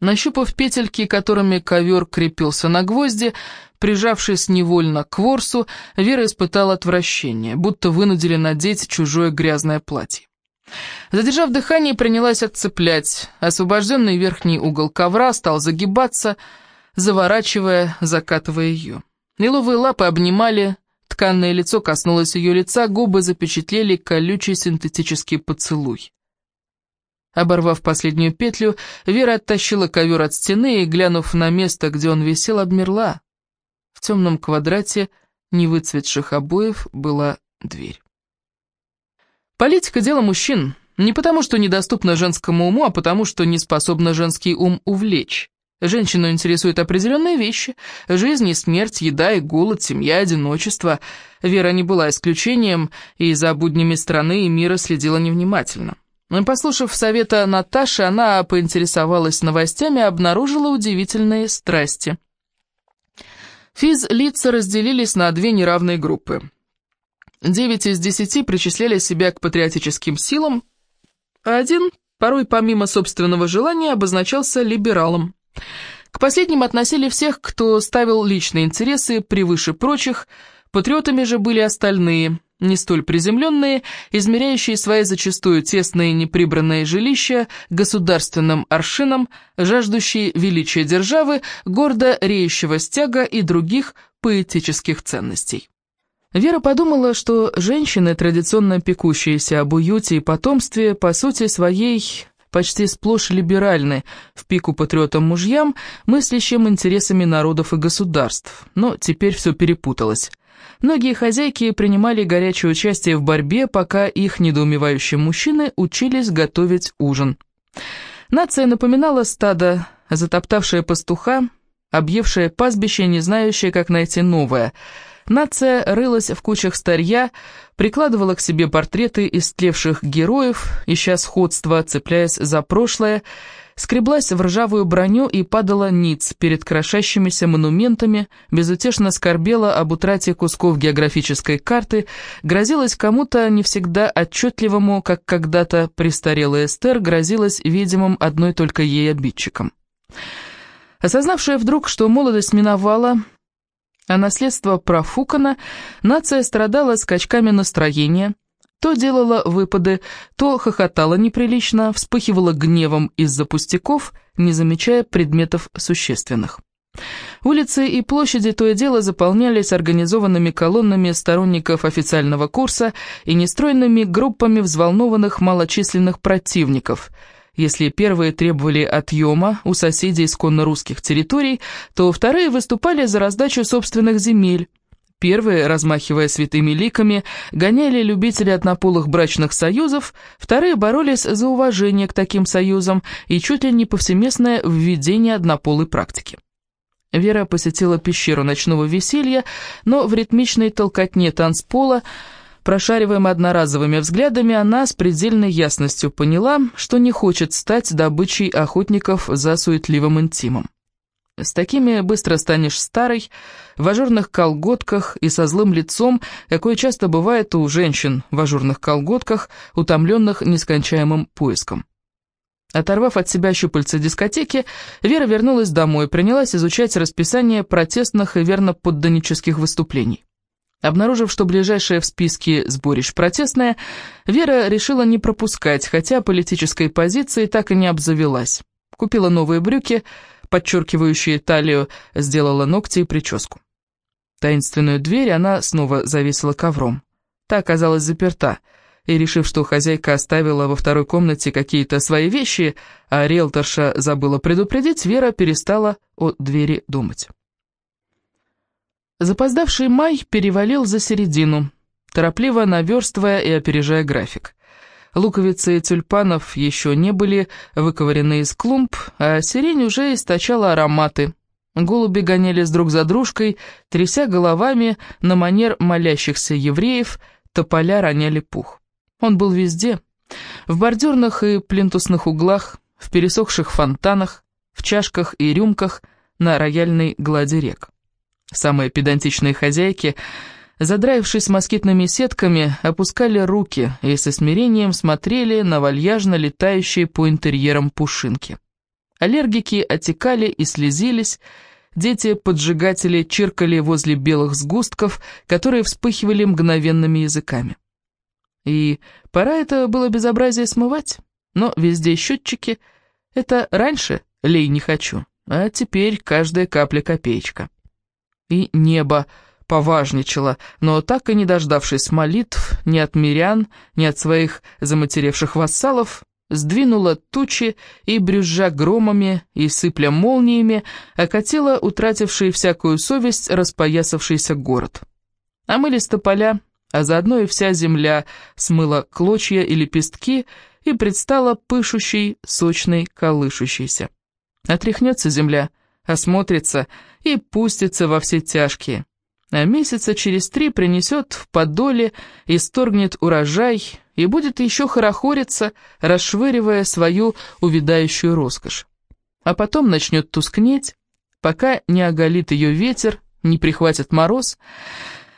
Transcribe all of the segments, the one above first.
Нащупав петельки, которыми ковер крепился на гвозди, прижавшись невольно к ворсу, Вера испытала отвращение, будто вынудили надеть чужое грязное платье. Задержав дыхание, принялась отцеплять. Освобожденный верхний угол ковра стал загибаться, заворачивая, закатывая ее. Лиловые лапы обнимали, тканное лицо коснулось ее лица, губы запечатлели колючий синтетический поцелуй. Оборвав последнюю петлю, Вера оттащила ковер от стены и, глянув на место, где он висел, обмерла. В темном квадрате невыцветших обоев была дверь. Политика – дело мужчин. Не потому, что недоступна женскому уму, а потому, что не способна женский ум увлечь. Женщину интересуют определенные вещи – жизнь и смерть, еда и голод, семья, одиночество. Вера не была исключением, и за буднями страны и мира следила невнимательно. Послушав совета Наташи, она поинтересовалась новостями и обнаружила удивительные страсти. Физ-лица разделились на две неравные группы. Девять из десяти причисляли себя к патриотическим силам, а один, порой помимо собственного желания, обозначался либералом. К последним относили всех, кто ставил личные интересы превыше прочих, патриотами же были остальные – не столь приземленные, измеряющие свои зачастую тесные неприбранные жилища государственным аршином, жаждущие величия державы, гордо реющего стяга и других поэтических ценностей. Вера подумала, что женщины, традиционно пекущиеся об уюте и потомстве, по сути своей почти сплошь либеральны, в пику патриотам мужьям, мыслящим интересами народов и государств. Но теперь все перепуталось. Многие хозяйки принимали горячее участие в борьбе, пока их недоумевающие мужчины учились готовить ужин. Нация напоминала стадо, затоптавшее пастуха, объевшее пастбище, не знающее, как найти новое. Нация рылась в кучах старья, прикладывала к себе портреты истлевших героев, ища сходства, цепляясь за прошлое, скреблась в ржавую броню и падала ниц перед крошащимися монументами, безутешно скорбела об утрате кусков географической карты, грозилась кому-то не всегда отчетливому, как когда-то престарелая Эстер грозилась видимым одной только ей обидчиком. Осознавшая вдруг, что молодость миновала, а наследство профукано, нация страдала скачками настроения, то делала выпады, то хохотала неприлично, вспыхивала гневом из-за пустяков, не замечая предметов существенных. Улицы и площади то и дело заполнялись организованными колоннами сторонников официального курса и нестройными группами взволнованных малочисленных противников. Если первые требовали отъема у соседей исконно русских территорий, то вторые выступали за раздачу собственных земель, Первые, размахивая святыми ликами, гоняли любителей однополых брачных союзов, вторые боролись за уважение к таким союзам и чуть ли не повсеместное введение однополой практики. Вера посетила пещеру ночного веселья, но в ритмичной толкотне танцпола, прошариваемой одноразовыми взглядами, она с предельной ясностью поняла, что не хочет стать добычей охотников за суетливым интимом. С такими быстро станешь старой, в ажурных колготках и со злым лицом, какое часто бывает у женщин в ажурных колготках, утомленных нескончаемым поиском. Оторвав от себя щупальца дискотеки, Вера вернулась домой и принялась изучать расписание протестных и верно-подданнических выступлений. Обнаружив, что ближайшее в списке сборищ протестное, Вера решила не пропускать, хотя политической позиции так и не обзавелась. Купила новые брюки, подчеркивающие талию, сделала ногти и прическу. Таинственную дверь она снова завесила ковром. Та оказалась заперта, и, решив, что хозяйка оставила во второй комнате какие-то свои вещи, а риэлторша забыла предупредить, Вера перестала о двери думать. Запоздавший май перевалил за середину, торопливо наверстывая и опережая график. Луковицы тюльпанов еще не были выковырены из клумб, а сирень уже источала ароматы. Голуби гонялись друг за дружкой, тряся головами на манер молящихся евреев, тополя роняли пух. Он был везде, в бордюрных и плинтусных углах, в пересохших фонтанах, в чашках и рюмках, на рояльной глади рек. Самые педантичные хозяйки – Задраившись москитными сетками, опускали руки и со смирением смотрели на вальяжно летающие по интерьерам пушинки. Аллергики отекали и слезились, дети-поджигатели чиркали возле белых сгустков, которые вспыхивали мгновенными языками. И пора это было безобразие смывать, но везде счетчики. Это раньше лей не хочу, а теперь каждая капля копеечка. И небо поважничало, но так и не дождавшись молитв ни от мирян, ни от своих заматеревших вассалов, сдвинула тучи и, брюзжа громами и сыпля молниями, окатила утративший всякую совесть распоясавшийся город. А мыли поля, а заодно и вся земля смыла клочья и лепестки и предстала пышущей, сочной, колышущейся. Отряхнется земля, осмотрится и пустится во все тяжкие. А месяца через три принесет в подоле, исторгнет урожай и будет еще хорохориться, расшвыривая свою увядающую роскошь. А потом начнет тускнеть, пока не оголит ее ветер, не прихватит мороз,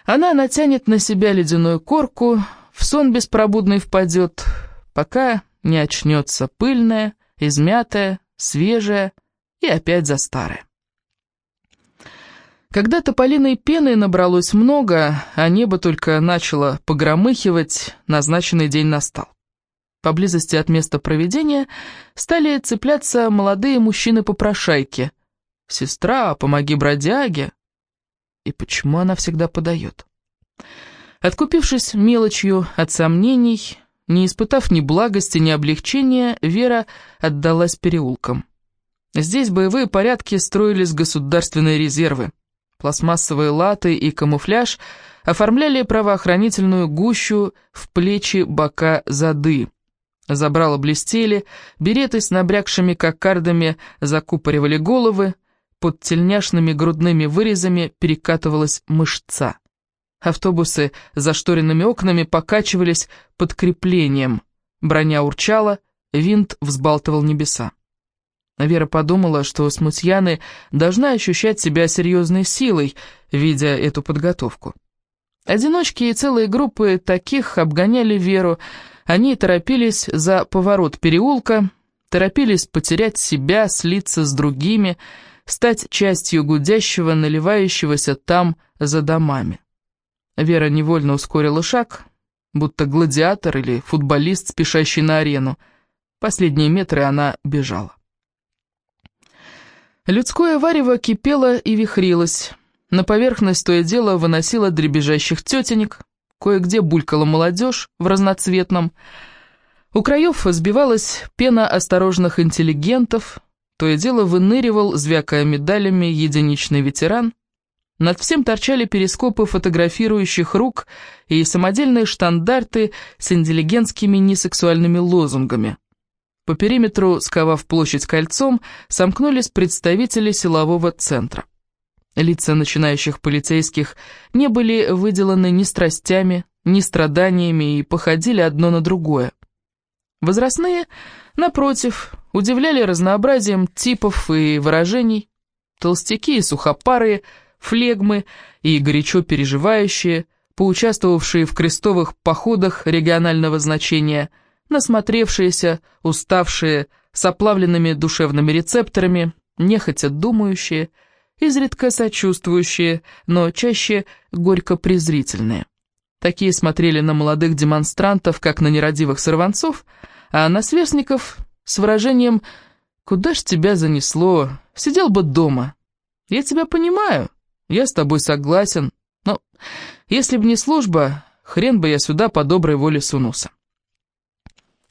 она натянет на себя ледяную корку, в сон беспробудный впадет, пока не очнется пыльная, измятая, свежая и опять за старое. Когда тополиной пены набралось много, а небо только начало погромыхивать, назначенный день настал. Поблизости от места проведения стали цепляться молодые мужчины-попрошайки. «Сестра, помоги бродяге!» И почему она всегда подает? Откупившись мелочью от сомнений, не испытав ни благости, ни облегчения, Вера отдалась переулкам. Здесь боевые порядки строились государственные резервы. Пластмассовые латы и камуфляж оформляли правоохранительную гущу в плечи, бока, зады. Забрала блестели, береты с набрякшими кокардами закупоривали головы, под тельняшными грудными вырезами перекатывалась мышца. Автобусы за зашторенными окнами покачивались под креплением. Броня урчала, винт взбалтывал небеса. Вера подумала, что смутьяны должны ощущать себя серьезной силой, видя эту подготовку. Одиночки и целые группы таких обгоняли Веру, они торопились за поворот переулка, торопились потерять себя, слиться с другими, стать частью гудящего, наливающегося там за домами. Вера невольно ускорила шаг, будто гладиатор или футболист, спешащий на арену. Последние метры она бежала. Людское варево кипело и вихрилось. На поверхность то и дело выносило дребезжащих тетенек, кое-где булькала молодежь в разноцветном. У краев сбивалась пена осторожных интеллигентов, то и дело выныривал, звякая медалями, единичный ветеран. Над всем торчали перископы фотографирующих рук и самодельные штандарты с интеллигентскими несексуальными лозунгами. По периметру, сковав площадь кольцом, сомкнулись представители силового центра. Лица начинающих полицейских не были выделаны ни страстями, ни страданиями и походили одно на другое. Возрастные, напротив, удивляли разнообразием типов и выражений. Толстяки и сухопарые, флегмы и горячо переживающие, поучаствовавшие в крестовых походах регионального значения – насмотревшиеся, уставшие, с оплавленными душевными рецепторами, нехотя думающие, изредка сочувствующие, но чаще горько-презрительные. Такие смотрели на молодых демонстрантов, как на нерадивых сорванцов, а на сверстников с выражением «Куда ж тебя занесло? Сидел бы дома. Я тебя понимаю, я с тобой согласен, но если б не служба, хрен бы я сюда по доброй воле сунулся».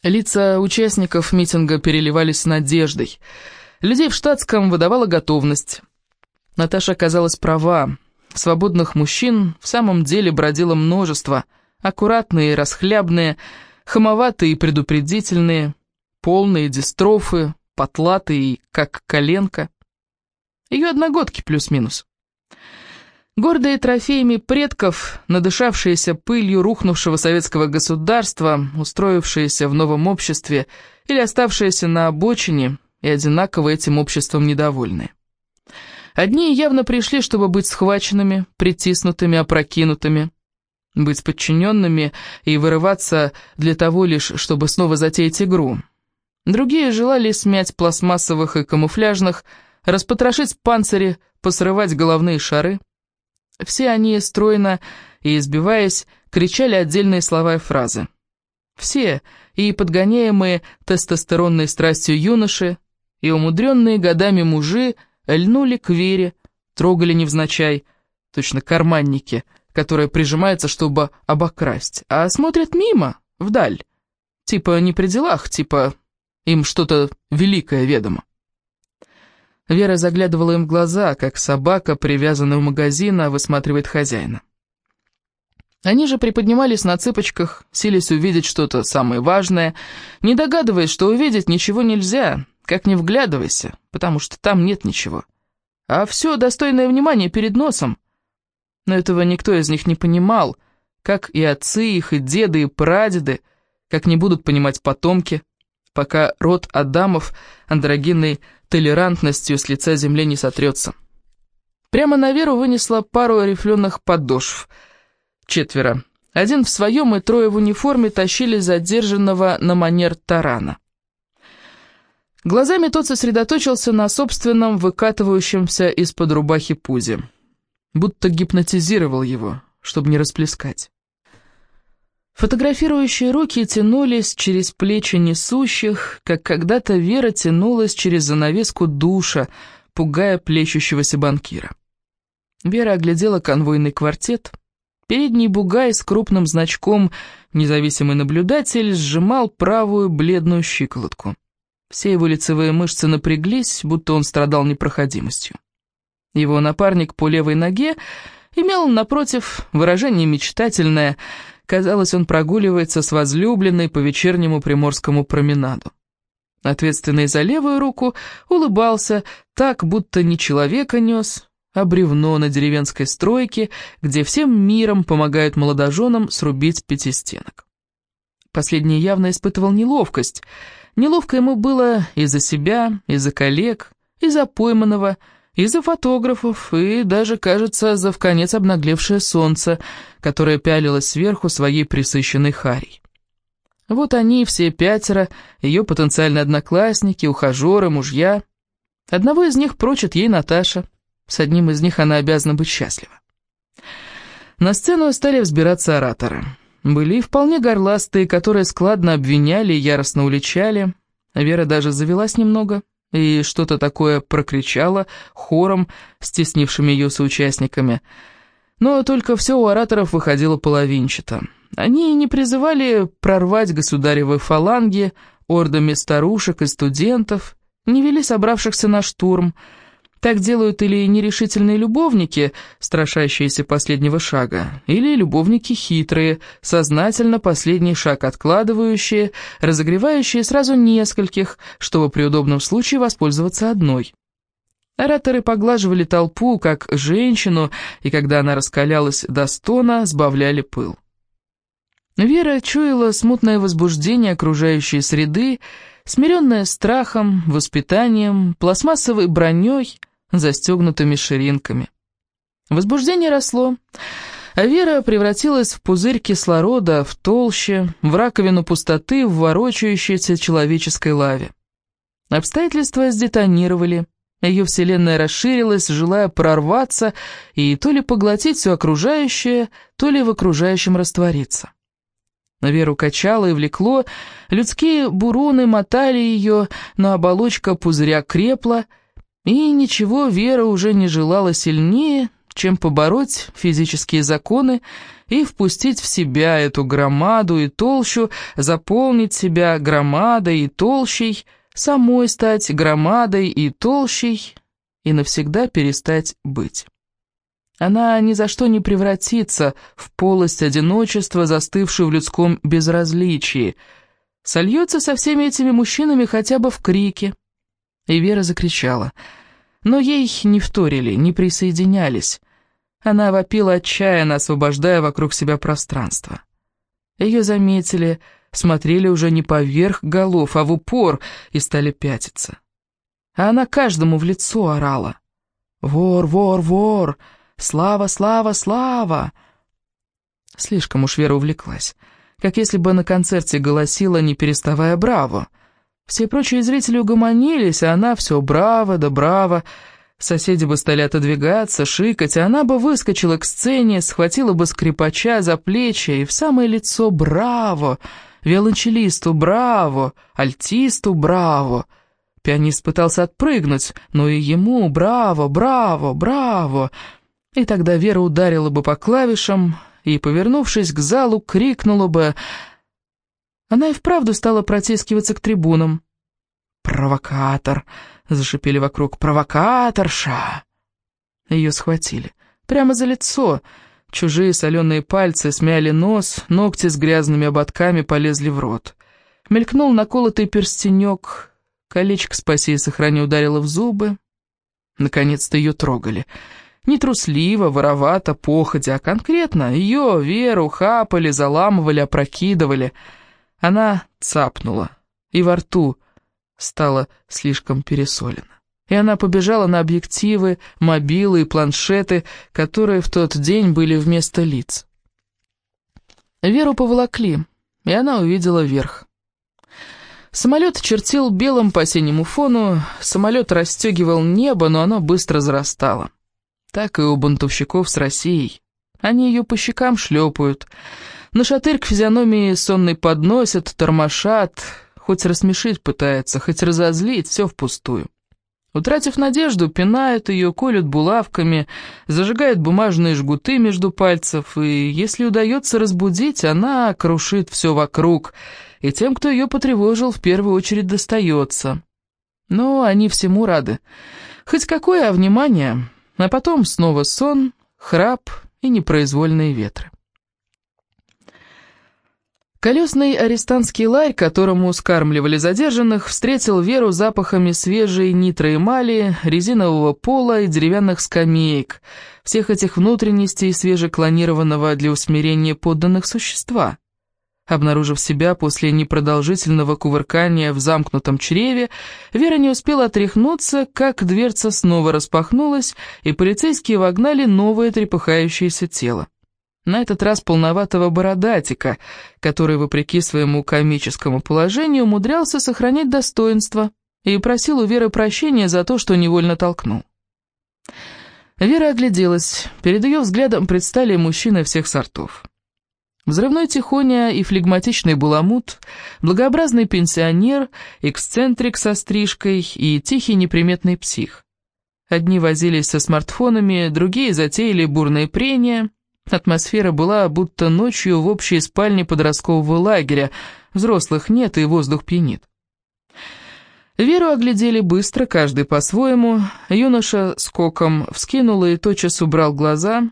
Лица участников митинга переливались надеждой. Людей в штатском выдавала готовность. Наташа оказалась права. Свободных мужчин в самом деле бродило множество. Аккуратные, расхлябные, хамоватые и предупредительные, полные дистрофы, потлатые, как коленка. Ее одногодки плюс-минус. Гордые трофеями предков, надышавшиеся пылью рухнувшего советского государства, устроившиеся в новом обществе или оставшиеся на обочине и одинаково этим обществом недовольны. Одни явно пришли, чтобы быть схваченными, притиснутыми, опрокинутыми, быть подчиненными и вырываться для того лишь, чтобы снова затеять игру. Другие желали смять пластмассовых и камуфляжных, распотрошить панцири, посрывать головные шары. Все они, стройно и избиваясь, кричали отдельные слова и фразы. Все, и подгоняемые тестостеронной страстью юноши, и умудренные годами мужи, льнули к Вере, трогали невзначай, точно карманники, которые прижимаются, чтобы обокрасть, а смотрят мимо, вдаль, типа не при делах, типа им что-то великое ведомо. Вера заглядывала им в глаза, как собака, привязанная у магазина, высматривает хозяина. Они же приподнимались на цыпочках, сились увидеть что-то самое важное, не догадываясь, что увидеть ничего нельзя, как не вглядывайся, потому что там нет ничего. А все достойное внимания перед носом. Но этого никто из них не понимал, как и отцы их, и деды, и прадеды, как не будут понимать потомки, пока род Адамов андрогинной толерантностью с лица земли не сотрется. Прямо на Веру вынесла пару рифленых подошв. Четверо. Один в своем и трое в униформе тащили задержанного на манер тарана. Глазами тот сосредоточился на собственном выкатывающемся из-под рубахи пузе. Будто гипнотизировал его, чтобы не расплескать. Фотографирующие руки тянулись через плечи несущих, как когда-то Вера тянулась через занавеску душа, пугая плещущегося банкира. Вера оглядела конвойный квартет. Передний бугай с крупным значком «Независимый наблюдатель» сжимал правую бледную щиколотку. Все его лицевые мышцы напряглись, будто он страдал непроходимостью. Его напарник по левой ноге имел, напротив, выражение мечтательное. Казалось, он прогуливается с возлюбленной по вечернему приморскому променаду. Ответственный за левую руку улыбался так, будто не человека нес, а бревно на деревенской стройке, где всем миром помогают молодоженам срубить пятистенок. Последний явно испытывал неловкость — Неловко ему было из-за себя, из-за коллег, из-за пойманного, из-за фотографов и даже, кажется, за вконец обнаглевшее солнце, которое пялилось сверху своей присыщенной харей. Вот они, все пятеро, ее потенциальные одноклассники, ухажеры, мужья. Одного из них прочит ей Наташа. С одним из них она обязана быть счастлива. На сцену стали взбираться ораторы. Были и вполне горластые, которые складно обвиняли и яростно уличали. Вера даже завелась немного и что-то такое прокричала хором, стеснившими ее соучастниками. Но только все у ораторов выходило половинчато. Они не призывали прорвать государевы фаланги ордами старушек и студентов, не вели собравшихся на штурм, так делают или нерешительные любовники, страшащиеся последнего шага, или любовники хитрые, сознательно последний шаг откладывающие, разогревающие сразу нескольких, чтобы при удобном случае воспользоваться одной. Ораторы поглаживали толпу, как женщину, и когда она раскалялась до стона, сбавляли пыл. Вера чуяла смутное возбуждение окружающей среды, смиренное страхом, воспитанием, пластмассовой броней — застегнутыми ширинками. Возбуждение росло, а Вера превратилась в пузырь кислорода, в толще, в раковину пустоты, в ворочающейся человеческой лаве. Обстоятельства сдетонировали, ее вселенная расширилась, желая прорваться и то ли поглотить все окружающее, то ли в окружающем раствориться. Веру качало и влекло, людские буроны мотали ее, но оболочка пузыря крепла — и ничего Вера уже не желала сильнее, чем побороть физические законы и впустить в себя эту громаду и толщу, заполнить себя громадой и толщей, самой стать громадой и толщей и навсегда перестать быть. Она ни за что не превратится в полость одиночества, застывшую в людском безразличии, сольется со всеми этими мужчинами хотя бы в крике, и Вера закричала. Но ей не вторили, не присоединялись. Она вопила отчаянно, освобождая вокруг себя пространство. Ее заметили, смотрели уже не поверх голов, а в упор, и стали пятиться. А она каждому в лицо орала. «Вор, вор, вор! Слава, слава, слава!» Слишком уж Вера увлеклась, как если бы на концерте голосила, не переставая «Браво!» Все прочие зрители угомонились, а она все браво да браво. Соседи бы стали отодвигаться, шикать, а она бы выскочила к сцене, схватила бы скрипача за плечи и в самое лицо «Браво!» Виолончелисту «Браво!» Альтисту «Браво!» Пианист пытался отпрыгнуть, но и ему «Браво! Браво! Браво!» И тогда Вера ударила бы по клавишам и, повернувшись к залу, крикнула бы... Она и вправду стала протискиваться к трибунам. «Провокатор!» — зашипели вокруг. «Провокаторша!» Ее схватили. Прямо за лицо. Чужие соленые пальцы смяли нос, ногти с грязными ободками полезли в рот. Мелькнул наколотый перстенек, колечко «Спаси и сохрани» ударило в зубы. Наконец-то ее трогали. Не трусливо, воровато, походя, а конкретно ее, Веру, хапали, заламывали, опрокидывали. Она цапнула, и во рту стало слишком пересолено. И она побежала на объективы, мобилы и планшеты, которые в тот день были вместо лиц. Веру поволокли, и она увидела верх. Самолет чертил белым по синему фону, самолет расстегивал небо, но оно быстро зарастало. Так и у бунтовщиков с Россией. Они ее по щекам шлепают, на шатырь к физиономии сонный подносят, тормошат, хоть рассмешить пытается, хоть разозлить, все впустую. Утратив надежду, пинают ее, колют булавками, зажигают бумажные жгуты между пальцев, и если удается разбудить, она крушит все вокруг, и тем, кто ее потревожил, в первую очередь достается. Но они всему рады. Хоть какое, а внимание, а потом снова сон, храп и непроизвольные ветры. Колесный арестантский ларь, которому скармливали задержанных, встретил Веру запахами свежей нитроэмали, резинового пола и деревянных скамеек, всех этих внутренностей свежеклонированного для усмирения подданных существа. Обнаружив себя после непродолжительного кувыркания в замкнутом чреве, Вера не успела отряхнуться, как дверца снова распахнулась, и полицейские вогнали новое трепыхающееся тело. На этот раз полноватого бородатика, который, вопреки своему комическому положению, умудрялся сохранять достоинство и просил у Веры прощения за то, что невольно толкнул. Вера огляделась. Перед ее взглядом предстали мужчины всех сортов. Взрывной тихоня и флегматичный буламут, благообразный пенсионер, эксцентрик со стрижкой и тихий неприметный псих. Одни возились со смартфонами, другие затеяли бурные прения — Атмосфера была будто ночью в общей спальне подросткового лагеря. Взрослых нет, и воздух пьянит. Веру оглядели быстро, каждый по-своему. Юноша скоком вскинул и тотчас убрал глаза.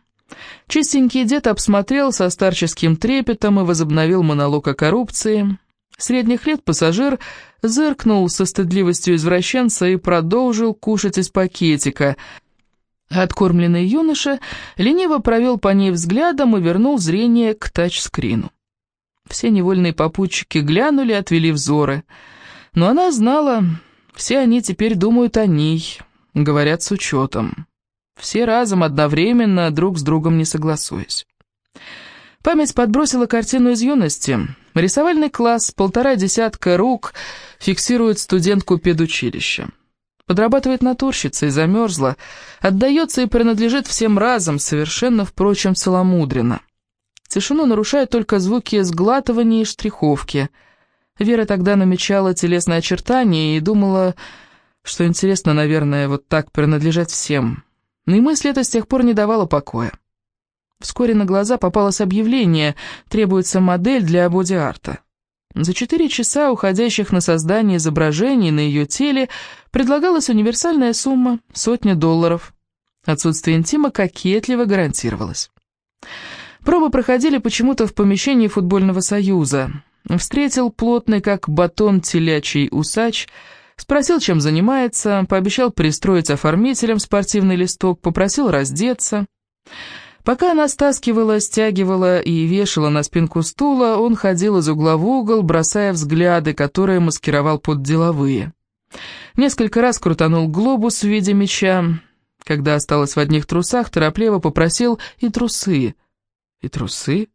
Чистенький дед обсмотрел со старческим трепетом и возобновил монолог о коррупции. Средних лет пассажир зыркнул со стыдливостью извращенца и продолжил кушать из пакетика – Откормленный юноша лениво провел по ней взглядом и вернул зрение к тачскрину. Все невольные попутчики глянули, отвели взоры. Но она знала, все они теперь думают о ней, говорят с учетом. Все разом, одновременно, друг с другом не согласуясь. Память подбросила картину из юности. Рисовальный класс, полтора десятка рук фиксирует студентку педучилища. Подрабатывает натурщицей, замерзла, отдается и принадлежит всем разом, совершенно, впрочем, целомудренно. Тишину нарушают только звуки сглатывания и штриховки. Вера тогда намечала телесные очертания и думала, что интересно, наверное, вот так принадлежать всем. Но и мысль эта с тех пор не давала покоя. Вскоре на глаза попалось объявление «Требуется модель для боди-арта». За четыре часа, уходящих на создание изображений на ее теле, предлагалась универсальная сумма – сотня долларов. Отсутствие интима кокетливо гарантировалось. Пробы проходили почему-то в помещении футбольного союза. Встретил плотный, как батон телячий усач, спросил, чем занимается, пообещал пристроить оформителем спортивный листок, попросил раздеться – Пока она стаскивала, стягивала и вешала на спинку стула, он ходил из угла в угол, бросая взгляды, которые маскировал под деловые. Несколько раз крутанул глобус в виде меча. Когда осталось в одних трусах, торопливо попросил и трусы. И трусы?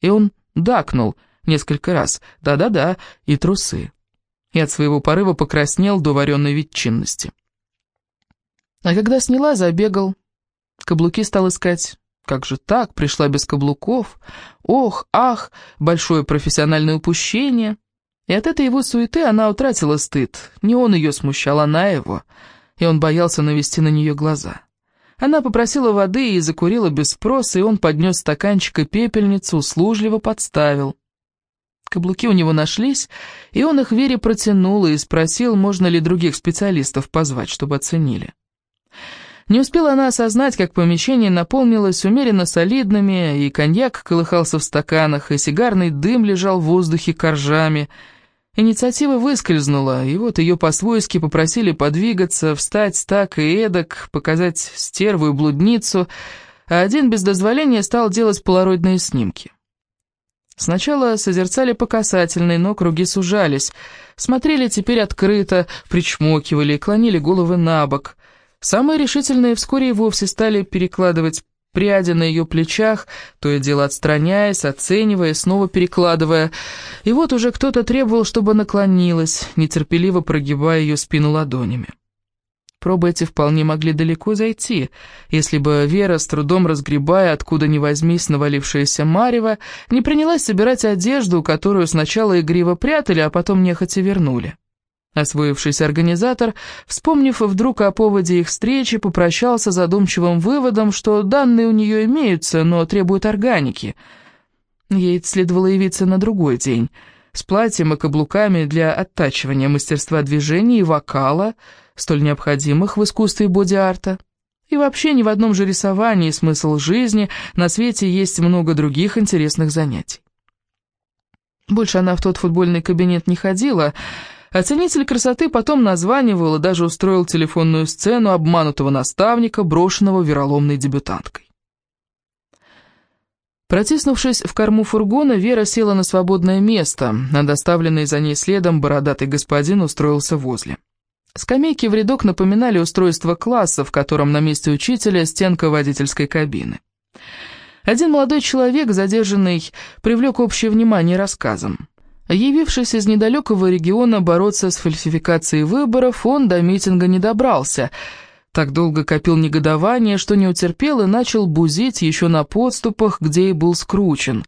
И он дакнул несколько раз. Да-да-да, и трусы. и от своего порыва покраснел до вареной ветчинности. А когда сняла, забегал. Каблуки стал искать. Как же так, пришла без каблуков? Ох, ах, большое профессиональное упущение. И от этой его суеты она утратила стыд. Не он ее смущал, она его. И он боялся навести на нее глаза. Она попросила воды и закурила без спроса, и он поднес стаканчик и пепельницу, услужливо подставил. Каблуки у него нашлись, и он их Вере протянул и спросил, можно ли других специалистов позвать, чтобы оценили. Не успела она осознать, как помещение наполнилось умеренно солидными, и коньяк колыхался в стаканах, и сигарный дым лежал в воздухе коржами — Инициатива выскользнула, и вот ее по-свойски попросили подвигаться, встать так и эдак, показать стерву и блудницу, а один без дозволения стал делать полароидные снимки. Сначала созерцали по касательной, но круги сужались. Смотрели теперь открыто, причмокивали, клонили головы на бок. Самые решительные вскоре и вовсе стали перекладывать пряди на ее плечах, то и дело отстраняясь, оценивая, снова перекладывая. И вот уже кто-то требовал, чтобы наклонилась, нетерпеливо прогибая ее спину ладонями. Пробы эти вполне могли далеко зайти, если бы Вера, с трудом разгребая, откуда ни возьмись навалившаяся Марева, не принялась собирать одежду, которую сначала игриво прятали, а потом нехотя вернули. Освоившийся организатор, вспомнив вдруг о поводе их встречи, попрощался задумчивым выводом, что данные у нее имеются, но требуют органики. Ей следовало явиться на другой день, с платьем и каблуками для оттачивания мастерства движения и вокала, столь необходимых в искусстве боди-арта. И вообще ни в одном же рисовании смысл жизни, на свете есть много других интересных занятий. Больше она в тот футбольный кабинет не ходила, Оценитель красоты потом названивал и даже устроил телефонную сцену обманутого наставника, брошенного вероломной дебютанткой. Протиснувшись в корму фургона, Вера села на свободное место, а доставленный за ней следом бородатый господин устроился возле. Скамейки в рядок напоминали устройство класса, в котором на месте учителя стенка водительской кабины. Один молодой человек, задержанный, привлек общее внимание рассказом. Явившись из недалекого региона бороться с фальсификацией выборов, он до митинга не добрался. Так долго копил негодование, что не утерпел и начал бузить еще на подступах, где и был скручен.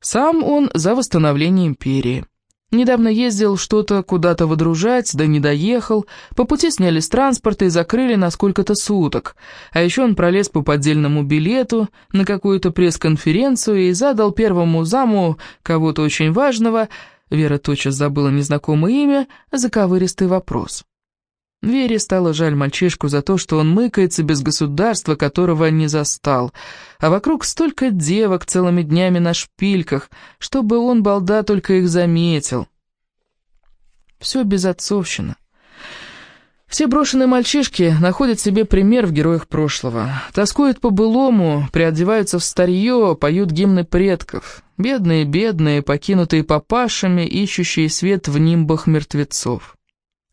Сам он за восстановление империи. Недавно ездил что-то куда-то водружать, да не доехал. По пути сняли с транспорта и закрыли на сколько-то суток. А еще он пролез по поддельному билету на какую-то пресс-конференцию и задал первому заму кого-то очень важного, Вера тотчас забыла незнакомое имя, заковыристый вопрос. Вере стало жаль мальчишку за то, что он мыкается без государства, которого не застал, а вокруг столько девок целыми днями на шпильках, чтобы он, балда, только их заметил. Все безотцовщина. Все брошенные мальчишки находят себе пример в героях прошлого. Тоскуют по-былому, приодеваются в старье, поют гимны предков. Бедные, бедные, покинутые папашами, ищущие свет в нимбах мертвецов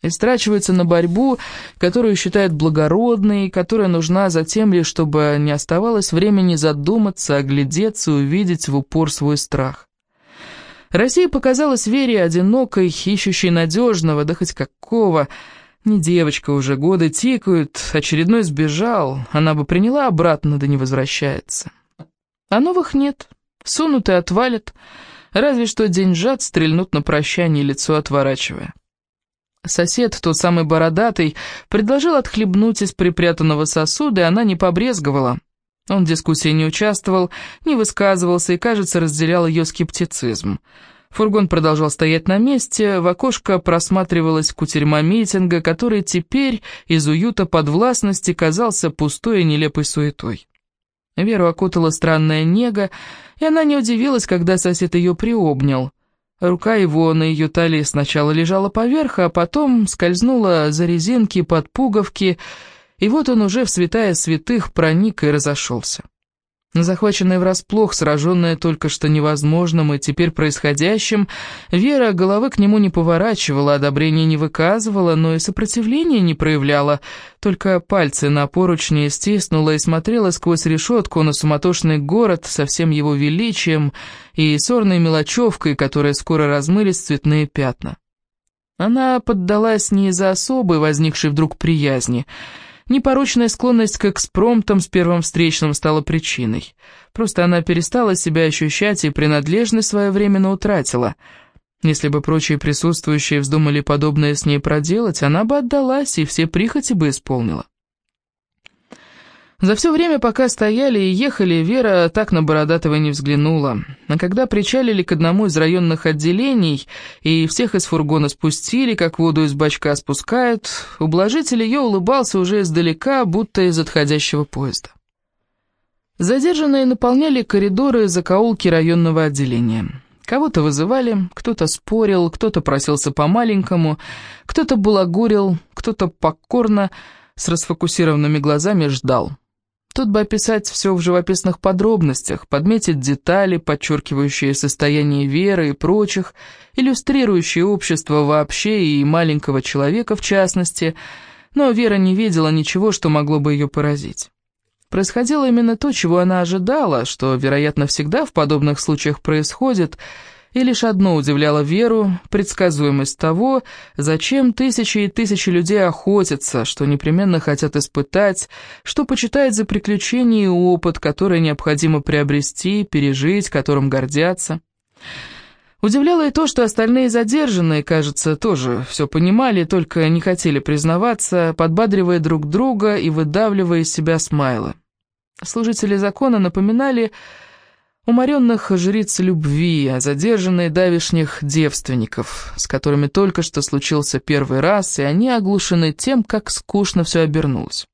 истрачивается на борьбу, которую считают благородной, которая нужна затем лишь, чтобы не оставалось времени задуматься, оглядеться, увидеть в упор свой страх. Россия показалась Вере одинокой, ищущей надежного, да хоть какого. Не девочка уже, годы тикают, очередной сбежал, она бы приняла обратно, да не возвращается. А новых нет, сунут и отвалят, разве что деньжат стрельнут на прощание, лицо отворачивая. Сосед, тот самый бородатый, предложил отхлебнуть из припрятанного сосуда, и она не побрезговала. Он в дискуссии не участвовал, не высказывался и, кажется, разделял ее скептицизм. Фургон продолжал стоять на месте, в окошко просматривалась кутерьма митинга, который теперь из уюта подвластности казался пустой и нелепой суетой. Веру окутала странная нега, и она не удивилась, когда сосед ее приобнял. Рука его на ее талии сначала лежала поверх, а потом скользнула за резинки под пуговки, и вот он уже в святая святых проник и разошелся. Захваченная врасплох, сраженная только что невозможным и теперь происходящим, Вера головы к нему не поворачивала, одобрения не выказывала, но и сопротивления не проявляла, только пальцы на поручне стиснула и смотрела сквозь решетку на суматошный город со всем его величием и сорной мелочевкой, которая скоро размылись цветные пятна. Она поддалась не из-за особой, возникшей вдруг приязни. Непорочная склонность к экспромтам с первым встречным стала причиной. Просто она перестала себя ощущать и принадлежность своевременно утратила. Если бы прочие присутствующие вздумали подобное с ней проделать, она бы отдалась и все прихоти бы исполнила. За все время, пока стояли и ехали, Вера так на Бородатого не взглянула. А когда причалили к одному из районных отделений и всех из фургона спустили, как воду из бачка спускают, ублажитель ее улыбался уже издалека, будто из отходящего поезда. Задержанные наполняли коридоры и закоулки районного отделения. Кого-то вызывали, кто-то спорил, кто-то просился по-маленькому, кто-то балагурил, кто-то покорно с расфокусированными глазами ждал. Тут бы описать все в живописных подробностях, подметить детали, подчеркивающие состояние веры и прочих, иллюстрирующие общество вообще и маленького человека в частности, но Вера не видела ничего, что могло бы ее поразить. Происходило именно то, чего она ожидала, что, вероятно, всегда в подобных случаях происходит – и лишь одно удивляло Веру – предсказуемость того, зачем тысячи и тысячи людей охотятся, что непременно хотят испытать, что почитают за приключения и опыт, который необходимо приобрести, пережить, которым гордятся. Удивляло и то, что остальные задержанные, кажется, тоже все понимали, только не хотели признаваться, подбадривая друг друга и выдавливая из себя смайлы. Служители закона напоминали уморенных жриц любви, а задержанные давишних девственников, с которыми только что случился первый раз, и они оглушены тем, как скучно все обернулось.